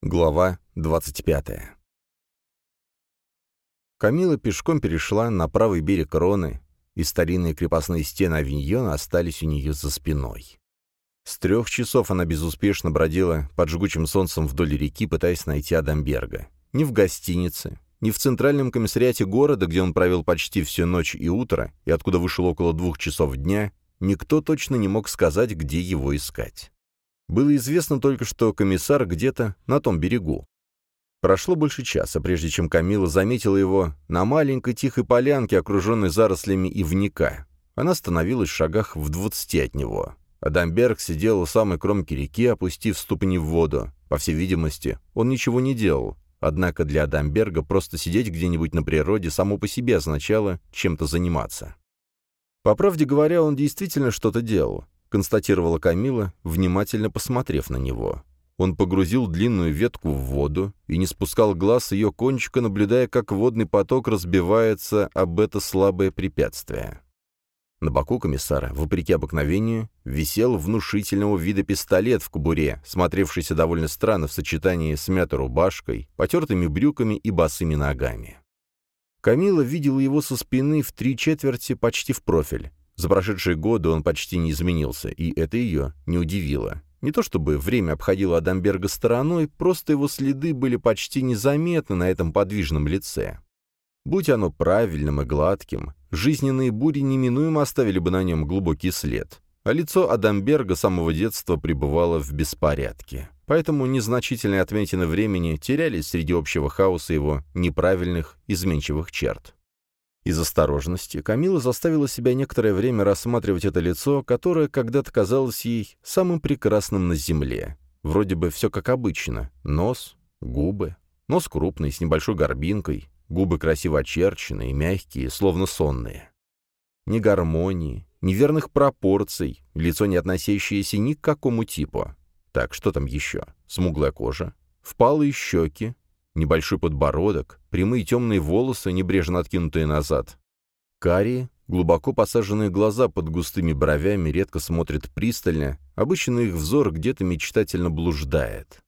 Глава 25 Камила пешком перешла на правый берег Роны, и старинные крепостные стены Авиньона остались у нее за спиной. С трех часов она безуспешно бродила под жгучим солнцем вдоль реки, пытаясь найти Адамберга. Ни в гостинице, ни в центральном комиссариате города, где он провел почти всю ночь и утро, и откуда вышел около двух часов дня, никто точно не мог сказать, где его искать. Было известно только, что комиссар где-то на том берегу. Прошло больше часа, прежде чем Камила заметила его на маленькой тихой полянке, окруженной зарослями ивника. Она остановилась в шагах в двадцати от него. Адамберг сидел у самой кромки реки, опустив ступни в воду. По всей видимости, он ничего не делал. Однако для Адамберга просто сидеть где-нибудь на природе само по себе означало чем-то заниматься. По правде говоря, он действительно что-то делал. — констатировала Камила, внимательно посмотрев на него. Он погрузил длинную ветку в воду и не спускал глаз ее кончика, наблюдая, как водный поток разбивается об это слабое препятствие. На боку комиссара, вопреки обыкновению, висел внушительного вида пистолет в кобуре, смотревшийся довольно странно в сочетании с мятой рубашкой, потертыми брюками и босыми ногами. Камила видела его со спины в три четверти почти в профиль. За прошедшие годы он почти не изменился, и это ее не удивило. Не то чтобы время обходило Адамберга стороной, просто его следы были почти незаметны на этом подвижном лице. Будь оно правильным и гладким, жизненные бури неминуемо оставили бы на нем глубокий след, а лицо Адамберга с самого детства пребывало в беспорядке. Поэтому незначительные отметины времени терялись среди общего хаоса его неправильных, изменчивых черт. Из осторожности Камила заставила себя некоторое время рассматривать это лицо, которое когда-то казалось ей самым прекрасным на земле. Вроде бы все как обычно. Нос, губы. Нос крупный, с небольшой горбинкой, губы красиво очерченные, мягкие, словно сонные. Ни гармонии, ни верных пропорций, лицо не относящееся ни к какому типу. Так, что там еще? Смуглая кожа, впалые щеки, Небольшой подбородок, прямые темные волосы, небрежно откинутые назад. Карие, глубоко посаженные глаза под густыми бровями редко смотрят пристально, обычно их взор где-то мечтательно блуждает.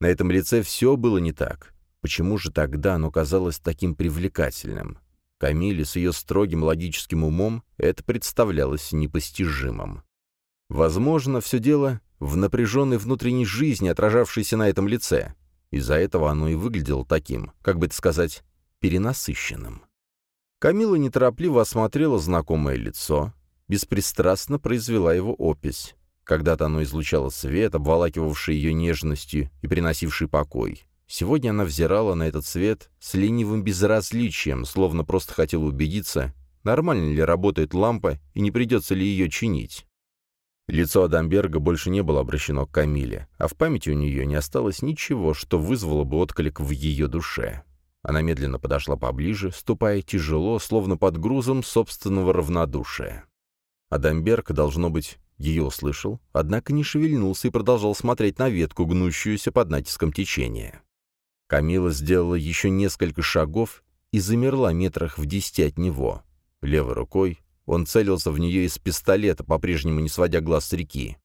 На этом лице все было не так. Почему же тогда оно казалось таким привлекательным? Камиле с ее строгим логическим умом это представлялось непостижимым. Возможно, все дело в напряженной внутренней жизни, отражавшейся на этом лице. Из-за этого оно и выглядело таким, как бы это сказать, перенасыщенным. Камила неторопливо осмотрела знакомое лицо, беспристрастно произвела его опись. Когда-то оно излучало свет, обволакивавший ее нежностью и приносивший покой. Сегодня она взирала на этот свет с ленивым безразличием, словно просто хотела убедиться, нормально ли работает лампа и не придется ли ее чинить. Лицо Адамберга больше не было обращено к Камиле, а в памяти у нее не осталось ничего, что вызвало бы отклик в ее душе. Она медленно подошла поближе, ступая тяжело, словно под грузом собственного равнодушия. Адамберг, должно быть, ее услышал, однако не шевельнулся и продолжал смотреть на ветку, гнущуюся под натиском течения. Камила сделала еще несколько шагов и замерла метрах в десяти от него. Левой рукой он целился в нее из пистолета, по-прежнему не сводя глаз с реки.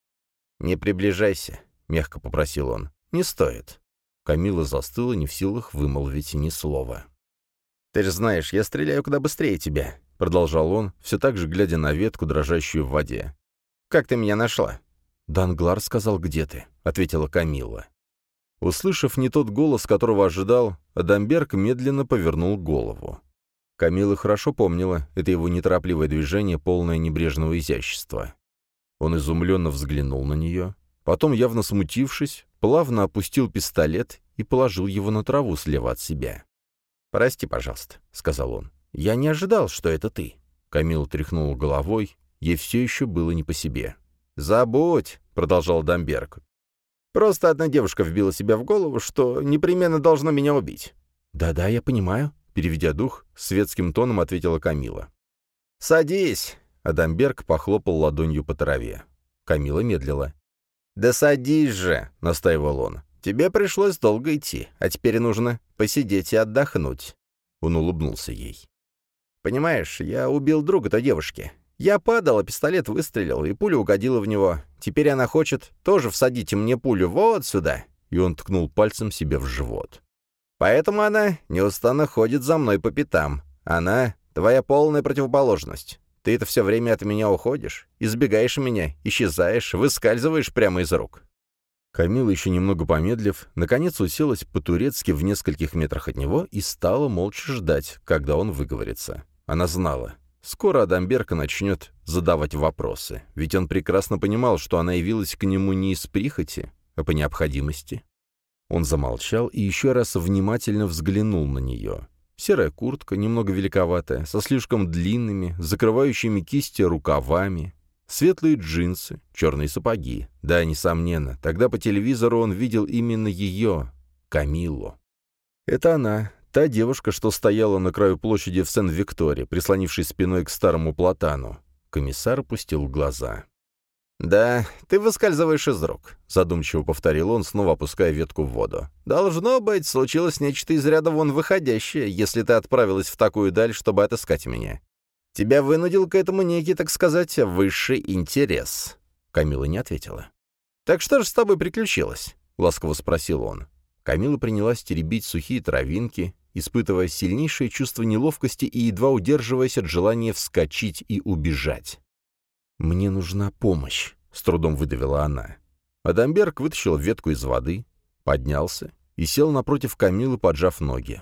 «Не приближайся», — мягко попросил он. «Не стоит». Камила застыла, не в силах вымолвить ни слова. «Ты же знаешь, я стреляю куда быстрее тебя», — продолжал он, все так же глядя на ветку, дрожащую в воде. «Как ты меня нашла?» «Данглар сказал, где ты», — ответила Камила. Услышав не тот голос, которого ожидал, Адамберг медленно повернул голову. Камила хорошо помнила это его неторопливое движение, полное небрежного изящества. Он изумленно взглянул на нее, потом, явно смутившись, плавно опустил пистолет и положил его на траву слева от себя. «Прости, пожалуйста», — сказал он. «Я не ожидал, что это ты». Камила тряхнула головой, ей все еще было не по себе. «Забудь», — продолжал Дамберг. «Просто одна девушка вбила себе в голову, что непременно должна меня убить». «Да-да, я понимаю», Переведя дух, светским тоном ответила Камила. «Садись!» — Адамберг похлопал ладонью по траве. Камила медлила. «Да садись же!» — настаивал он. «Тебе пришлось долго идти, а теперь нужно посидеть и отдохнуть». Он улыбнулся ей. «Понимаешь, я убил друга той девушки. Я падал, а пистолет выстрелил, и пуля угодила в него. Теперь она хочет тоже всадить мне пулю вот сюда». и он ткнул пальцем себе в живот. «Поэтому она неустанно ходит за мной по пятам. Она — твоя полная противоположность. Ты это все время от меня уходишь, избегаешь меня, исчезаешь, выскальзываешь прямо из рук». Камила, еще немного помедлив, наконец уселась по-турецки в нескольких метрах от него и стала молча ждать, когда он выговорится. Она знала. Скоро Адамберка начнет задавать вопросы, ведь он прекрасно понимал, что она явилась к нему не из прихоти, а по необходимости. Он замолчал и еще раз внимательно взглянул на нее. Серая куртка, немного великоватая, со слишком длинными, закрывающими кисти рукавами, светлые джинсы, черные сапоги. Да, несомненно, тогда по телевизору он видел именно ее, Камиллу. Это она, та девушка, что стояла на краю площади в Сен-Викторе, прислонившись спиной к старому платану. Комиссар опустил глаза. «Да, ты выскальзываешь из рук», — задумчиво повторил он, снова опуская ветку в воду. «Должно быть, случилось нечто из ряда вон выходящее, если ты отправилась в такую даль, чтобы отыскать меня. Тебя вынудил к этому некий, так сказать, высший интерес». Камила не ответила. «Так что же с тобой приключилось?» — ласково спросил он. Камила принялась теребить сухие травинки, испытывая сильнейшее чувство неловкости и едва удерживаясь от желания вскочить и убежать. «Мне нужна помощь», — с трудом выдавила она. Адамберг вытащил ветку из воды, поднялся и сел напротив Камилы, поджав ноги.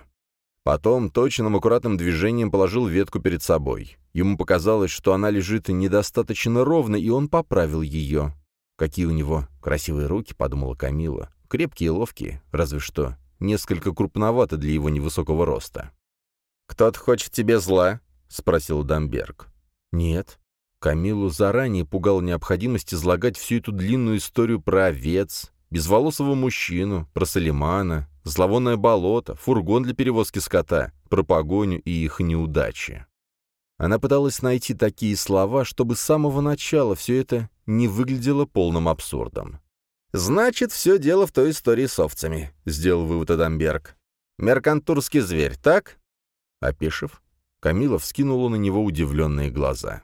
Потом точным аккуратным движением положил ветку перед собой. Ему показалось, что она лежит недостаточно ровно, и он поправил ее. «Какие у него красивые руки», — подумала Камила. «Крепкие и ловкие, разве что несколько крупновато для его невысокого роста». «Кто-то хочет тебе зла?» — спросил Дамберг. «Нет», Камилу заранее пугал необходимость излагать всю эту длинную историю про овец, безволосого мужчину, про Салимана, зловонное болото, фургон для перевозки скота, про погоню и их неудачи. Она пыталась найти такие слова, чтобы с самого начала все это не выглядело полным абсурдом. «Значит, все дело в той истории с овцами», — сделал вывод Адамберг. «Меркантурский зверь, так?» Опешив, Камила вскинула на него удивленные глаза.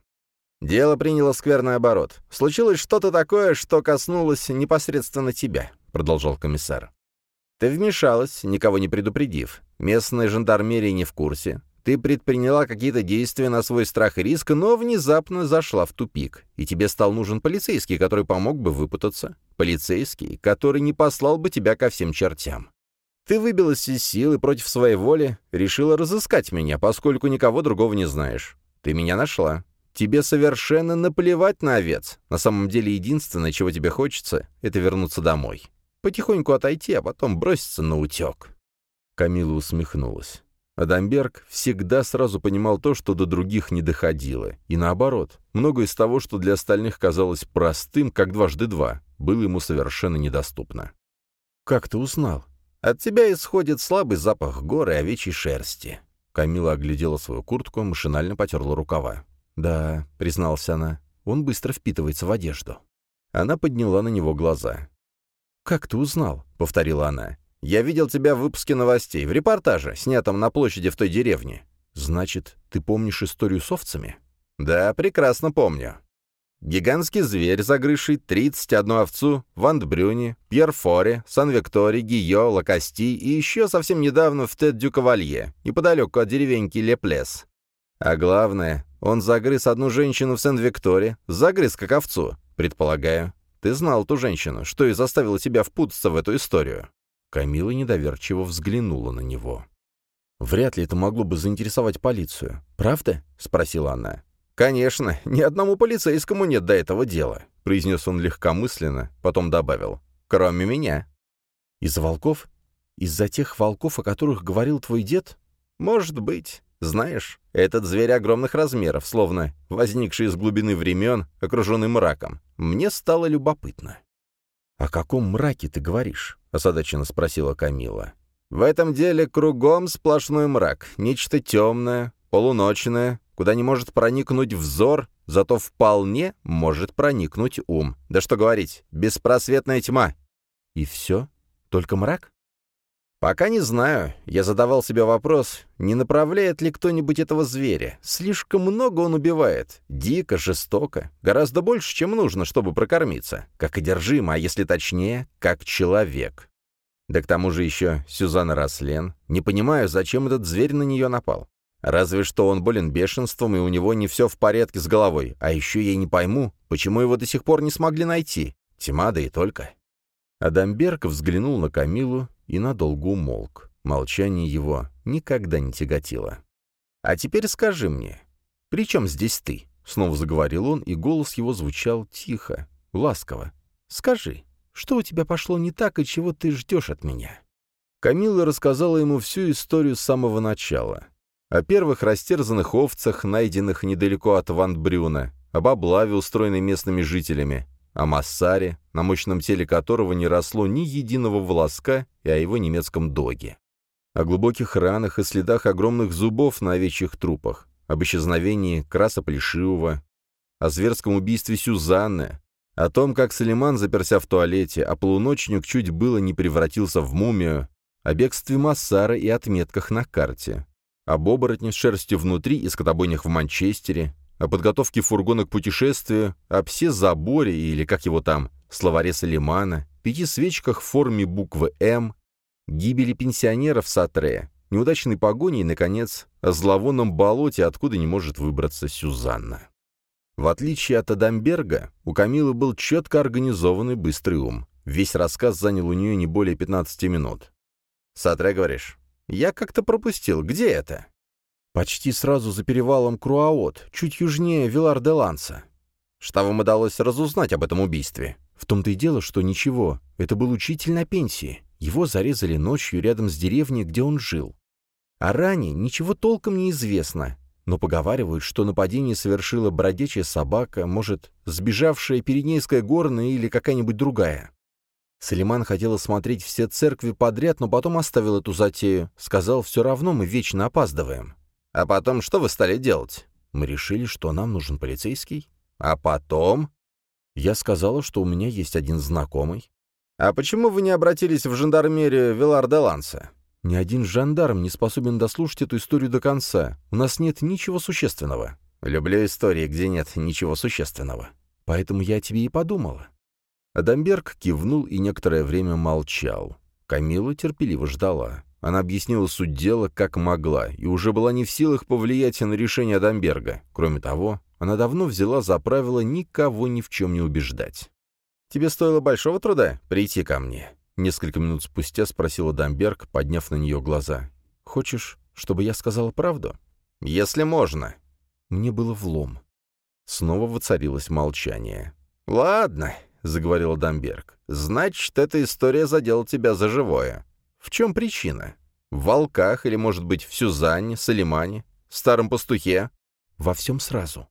«Дело приняло скверный оборот. Случилось что-то такое, что коснулось непосредственно тебя», — продолжал комиссар. «Ты вмешалась, никого не предупредив. Местная жандармерия не в курсе. Ты предприняла какие-то действия на свой страх и риск, но внезапно зашла в тупик, и тебе стал нужен полицейский, который помог бы выпутаться. Полицейский, который не послал бы тебя ко всем чертям. Ты выбилась из сил и против своей воли решила разыскать меня, поскольку никого другого не знаешь. Ты меня нашла. Тебе совершенно наплевать на овец. На самом деле единственное, чего тебе хочется, это вернуться домой. Потихоньку отойти, а потом броситься на утек». Камила усмехнулась. Адамберг всегда сразу понимал то, что до других не доходило. И наоборот, многое из того, что для остальных казалось простым, как дважды два, было ему совершенно недоступно. «Как ты узнал?» «От тебя исходит слабый запах горы и овечьей шерсти». Камила оглядела свою куртку, машинально потерла рукава. «Да», — призналась она, — «он быстро впитывается в одежду». Она подняла на него глаза. «Как ты узнал?» — повторила она. «Я видел тебя в выпуске новостей, в репортаже, снятом на площади в той деревне». «Значит, ты помнишь историю с овцами?» «Да, прекрасно помню. Гигантский зверь, загрызший 31 овцу в Антбрюне, Пьерфоре, Сан-Викторе, Гийо, Лакости и еще совсем недавно в Тет-Дю-Кавалье, неподалеку от деревеньки Леплес. А главное, он загрыз одну женщину в Сен-Викторе, загрыз как овцу, предполагаю. Ты знал ту женщину, что и заставило тебя впутаться в эту историю». Камила недоверчиво взглянула на него. «Вряд ли это могло бы заинтересовать полицию. Правда?» — спросила она. «Конечно, ни одному полицейскому нет до этого дела», — произнес он легкомысленно, потом добавил. «Кроме меня». «Из-за волков? Из-за тех волков, о которых говорил твой дед?» «Может быть. Знаешь, этот зверь огромных размеров, словно возникший из глубины времен, окруженный мраком. Мне стало любопытно. «О каком мраке ты говоришь?» — озадаченно спросила Камила. «В этом деле кругом сплошной мрак, нечто темное, полуночное, куда не может проникнуть взор, зато вполне может проникнуть ум. Да что говорить, беспросветная тьма». «И все? Только мрак?» «Пока не знаю. Я задавал себе вопрос, не направляет ли кто-нибудь этого зверя. Слишком много он убивает. Дико, жестоко. Гораздо больше, чем нужно, чтобы прокормиться. Как одержимо, а если точнее, как человек. Да к тому же еще Сюзанна Рослен. Не понимаю, зачем этот зверь на нее напал. Разве что он болен бешенством, и у него не все в порядке с головой. А еще я не пойму, почему его до сих пор не смогли найти. Тьма, да и только. Адамберг взглянул на Камилу и надолго умолк. Молчание его никогда не тяготило. «А теперь скажи мне, при чем здесь ты?» Снова заговорил он, и голос его звучал тихо, ласково. «Скажи, что у тебя пошло не так и чего ты ждешь от меня?» Камила рассказала ему всю историю с самого начала. О первых растерзанных овцах, найденных недалеко от Ван Брюна, об облаве, устроенной местными жителями, о Массаре, на мощном теле которого не росло ни единого волоска, и о его немецком доге. О глубоких ранах и следах огромных зубов на овечьих трупах, об исчезновении Краса Плешивого, о зверском убийстве Сюзанны, о том, как Салиман заперся в туалете, а полуночник чуть было не превратился в мумию, о бегстве Массара и отметках на карте, об оборотне с шерстью внутри и скотобойнях в Манчестере, о подготовке фургона к путешествию, о псе-заборе или как его там, словаре Салимана, пяти свечках в форме буквы «М», гибели пенсионеров Сатре, неудачной погоне и, наконец, о зловонном болоте, откуда не может выбраться Сюзанна. В отличие от Адамберга, у Камилы был четко организованный быстрый ум. Весь рассказ занял у нее не более 15 минут. «Сатре, говоришь?» «Я как-то пропустил. Где это?» «Почти сразу за перевалом Круаот, чуть южнее Вилар-де-Ланса». «Что вам удалось разузнать об этом убийстве?» «В том-то и дело, что ничего. Это был учитель на пенсии. Его зарезали ночью рядом с деревней, где он жил. О ране ничего толком не известно, но поговаривают, что нападение совершила бродячая собака, может, сбежавшая Пиренейская горная или какая-нибудь другая. Салиман хотел смотреть все церкви подряд, но потом оставил эту затею. Сказал, все равно мы вечно опаздываем. А потом что вы стали делать? Мы решили, что нам нужен полицейский. А потом? Я сказала, что у меня есть один знакомый. А почему вы не обратились в жандармерию Вилар-де-Ланса? Ни один жандарм не способен дослушать эту историю до конца. У нас нет ничего существенного. Люблю истории, где нет ничего существенного. Поэтому я о тебе и подумала». Адамберг кивнул и некоторое время молчал. Камила терпеливо ждала. Она объяснила суть дела, как могла, и уже была не в силах повлиять на решение Адамберга. Кроме того, она давно взяла за правило никого ни в чем не убеждать. «Тебе стоило большого труда прийти ко мне?» Несколько минут спустя спросила Дамберг, подняв на нее глаза. «Хочешь, чтобы я сказала правду?» «Если можно». Мне было влом. Снова воцарилось молчание. «Ладно», — заговорила Дамберг. «Значит, эта история задела тебя за живое. В чем причина? В волках или, может быть, в Сюзанне, Салимане, старом пастухе?» «Во всем сразу».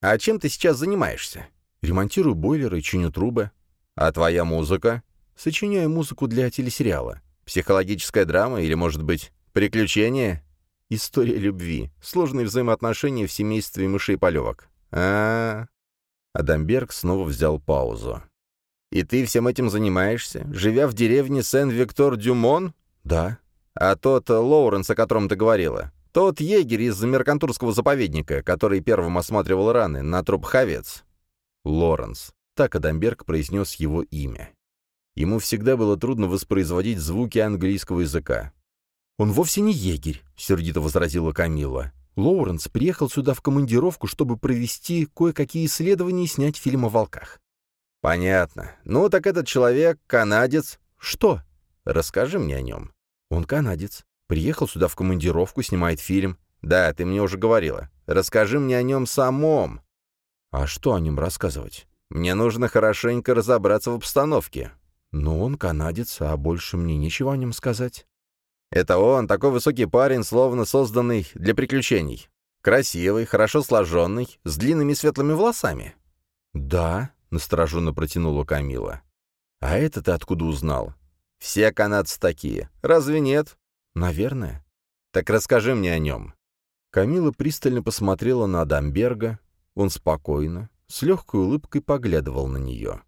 «А чем ты сейчас занимаешься?» «Ремонтирую бойлеры, чиню трубы». «А твоя музыка?» Сочиняю музыку для телесериала. Психологическая драма или, может быть, приключения? История любви. Сложные взаимоотношения в семействе мышей-полевок. А, -а, а Адамберг снова взял паузу. «И ты всем этим занимаешься, живя в деревне Сен-Виктор-Дюмон?» «Да». «А тот Лоуренс, о котором ты говорила? Тот егерь из Меркантурского заповедника, который первым осматривал раны на труп Хавец?» «Лоренс». Так Адамберг произнес его имя. Ему всегда было трудно воспроизводить звуки английского языка. «Он вовсе не егерь», — сердито возразила Камила. «Лоуренс приехал сюда в командировку, чтобы провести кое-какие исследования и снять фильм о волках». «Понятно. Ну, так этот человек канадец». «Что?» «Расскажи мне о нем». «Он канадец. Приехал сюда в командировку, снимает фильм». «Да, ты мне уже говорила. Расскажи мне о нем самом». «А что о нем рассказывать?» «Мне нужно хорошенько разобраться в обстановке. Но он канадец, а больше мне нечего о нем сказать. Это он, такой высокий парень, словно созданный для приключений. Красивый, хорошо сложенный, с длинными светлыми волосами. Да, настороженно протянула Камила. А это ты откуда узнал? Все канадцы такие. Разве нет? Наверное. Так расскажи мне о нем. Камила пристально посмотрела на Дамберга. Он спокойно, с легкой улыбкой поглядывал на нее.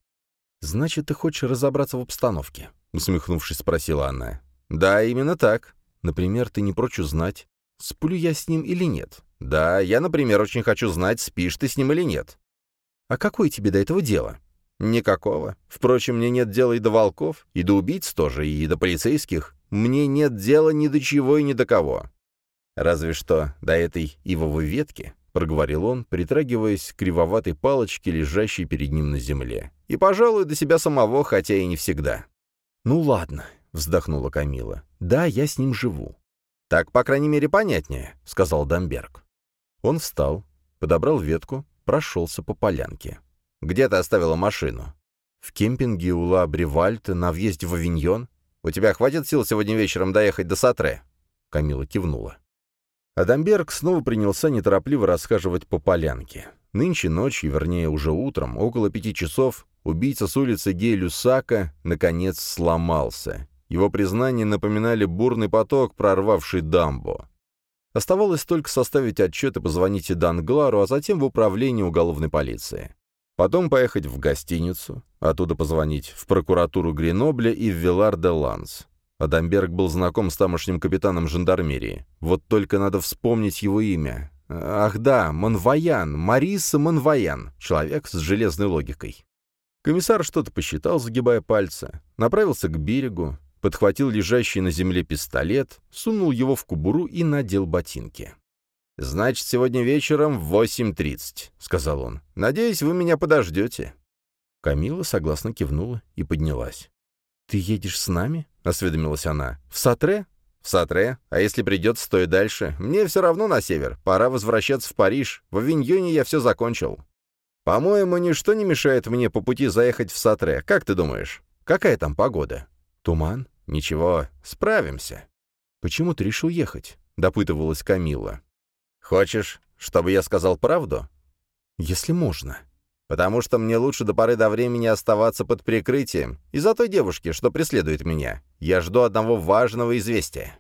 «Значит, ты хочешь разобраться в обстановке?» — усмехнувшись, спросила она. «Да, именно так. Например, ты не прочь узнать, сплю я с ним или нет. Да, я, например, очень хочу знать, спишь ты с ним или нет. А какое тебе до этого дело? Никакого. Впрочем, мне нет дела и до волков, и до убийц тоже, и до полицейских. Мне нет дела ни до чего и ни до кого. Разве что до этой ивовой ветки, — проговорил он, притрагиваясь к кривоватой палочке, лежащей перед ним на земле. «И, пожалуй, до себя самого, хотя и не всегда». «Ну ладно», — вздохнула Камила. «Да, я с ним живу». «Так, по крайней мере, понятнее», — сказал Дамберг. Он встал, подобрал ветку, прошелся по полянке. «Где ты оставила машину?» «В кемпинге у Ла Бревальта на въезде в Авиньон. У тебя хватит сил сегодня вечером доехать до Сатре?» Камила кивнула. Адамберг снова принялся неторопливо расхаживать по полянке. Нынче ночью, вернее, уже утром, около пяти часов, убийца с улицы Гей-Люсака наконец сломался. Его признания напоминали бурный поток, прорвавший дамбу. Оставалось только составить отчет и позвонить Данглару, а затем в управление уголовной полиции. Потом поехать в гостиницу, оттуда позвонить в прокуратуру Гренобля и в Вилар-де-Ланс. Адамберг был знаком с тамошним капитаном жандармерии. Вот только надо вспомнить его имя. Ах да, Монвоян, Мариса Монвоян, человек с железной логикой. Комиссар что-то посчитал, загибая пальцы, направился к берегу, подхватил лежащий на земле пистолет, сунул его в кубуру и надел ботинки. «Значит, сегодня вечером в 8.30», — сказал он. «Надеюсь, вы меня подождете». Камила согласно кивнула и поднялась. «Ты едешь с нами?» — осведомилась она. «В Сатре?» «В Сатре. А если придется, то и дальше. Мне все равно на север. Пора возвращаться в Париж. В Авиньоне я все закончил». «По-моему, ничто не мешает мне по пути заехать в Сатре. Как ты думаешь? Какая там погода?» «Туман?» «Ничего, справимся». «Почему ты решил ехать?» — допытывалась Камила. «Хочешь, чтобы я сказал правду?» «Если можно». «Потому что мне лучше до поры до времени оставаться под прикрытием из-за той девушки, что преследует меня. Я жду одного важного известия».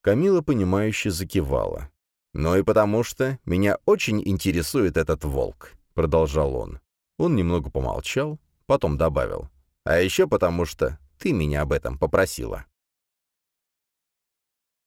Камила, понимающе закивала. «Ну и потому что меня очень интересует этот волк», — продолжал он. Он немного помолчал, потом добавил. «А еще потому что ты меня об этом попросила».